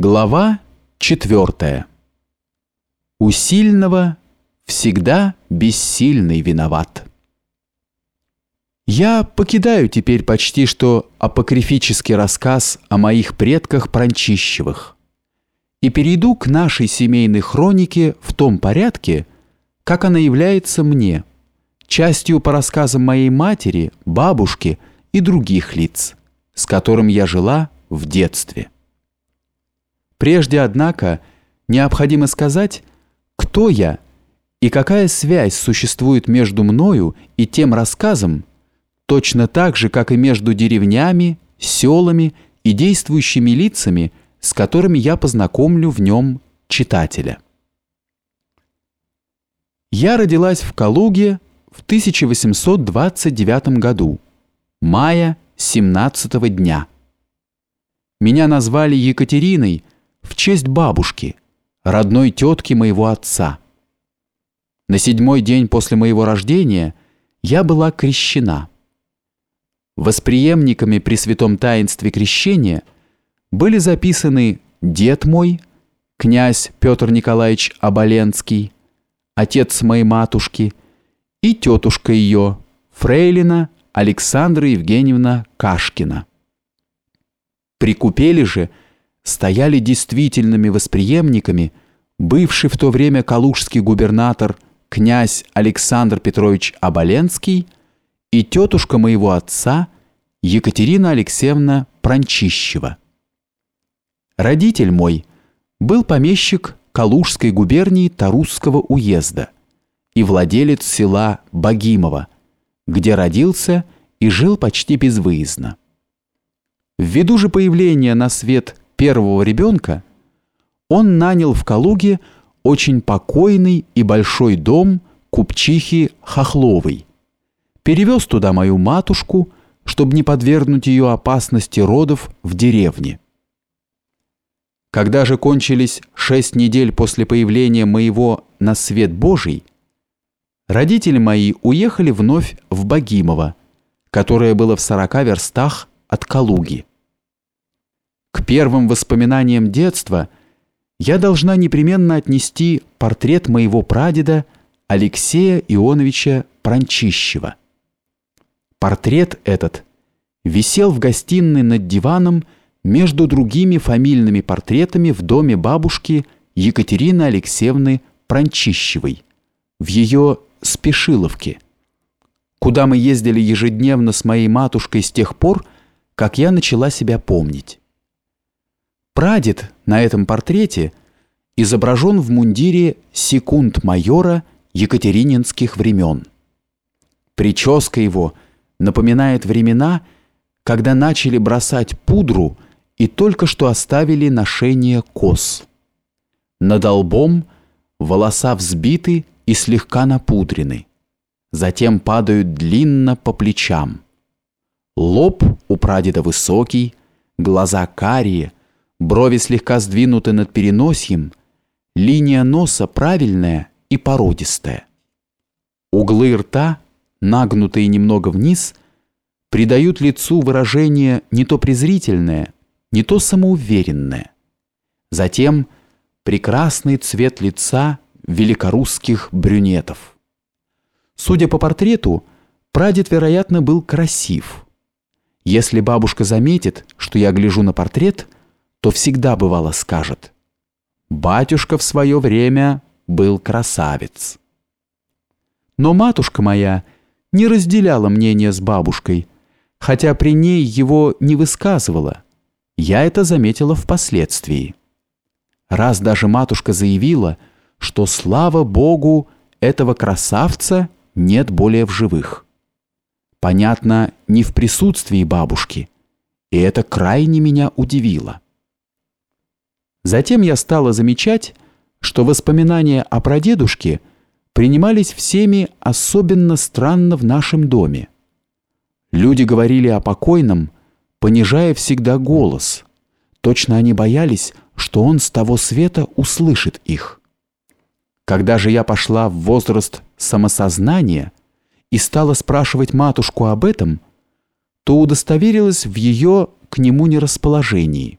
Глава четвертая. У сильного всегда бессильный виноват. Я покидаю теперь почти что апокрифический рассказ о моих предках Пранчищевых и перейду к нашей семейной хронике в том порядке, как она является мне, частью по рассказам моей матери, бабушки и других лиц, с которым я жила в детстве. Прежде, однако, необходимо сказать, кто я и какая связь существует между мною и тем рассказом, точно так же, как и между деревнями, селами и действующими лицами, с которыми я познакомлю в нем читателя. Я родилась в Калуге в 1829 году, мая 17 дня. Меня назвали Екатериной – в честь бабушки, родной тетки моего отца. На седьмой день после моего рождения я была крещена. Восприемниками при святом таинстве крещения были записаны дед мой, князь Петр Николаевич Оболенский, отец моей матушки и тетушка ее, фрейлина Александра Евгеньевна Кашкина. При купеле же – стояли действительными восприемниками бывший в то время калужский губернатор князь Александр Петрович Оболенский и тетушка моего отца Екатерина Алексеевна Пранчищева. Родитель мой был помещик Калужской губернии Тарусского уезда и владелец села Богимово, где родился и жил почти безвыездно. Ввиду же появления на свет первого ребенка, он нанял в Калуге очень покойный и большой дом купчихи Хохловой. Перевез туда мою матушку, чтобы не подвергнуть ее опасности родов в деревне. Когда же кончились шесть недель после появления моего на свет Божий, родители мои уехали вновь в Богимово, которое было в сорока верстах от Калуги. К первым воспоминаниям детства я должна непременно отнести портрет моего прадеда Алексея Ионовича Пранчищева. Портрет этот висел в гостиной над диваном между другими фамильными портретами в доме бабушки Екатерины Алексеевны Пранчищевой в ее Спешиловке, куда мы ездили ежедневно с моей матушкой с тех пор, как я начала себя помнить. Прадед на этом портрете изображен в мундире секунд-майора екатерининских времен. Прическа его напоминает времена, когда начали бросать пудру и только что оставили ношение кос. Над лбом волоса взбиты и слегка напудрены, затем падают длинно по плечам. Лоб у прадеда высокий, глаза карие – брови слегка сдвинуты над переносием, линия носа правильная и породистая. Углы рта, нагнутые немного вниз, придают лицу выражение не то презрительное, не то самоуверенное. Затем прекрасный цвет лица великорусских брюнетов. Судя по портрету, прадед, вероятно, был красив. Если бабушка заметит, что я гляжу на портрет – то всегда бывало скажет «Батюшка в свое время был красавец». Но матушка моя не разделяла мнение с бабушкой, хотя при ней его не высказывала. Я это заметила впоследствии. Раз даже матушка заявила, что, слава Богу, этого красавца нет более в живых. Понятно, не в присутствии бабушки, и это крайне меня удивило. Затем я стала замечать, что воспоминания о прадедушке принимались всеми особенно странно в нашем доме. Люди говорили о покойном, понижая всегда голос. Точно они боялись, что он с того света услышит их. Когда же я пошла в возраст самосознания и стала спрашивать матушку об этом, то удостоверилась в ее к нему нерасположении.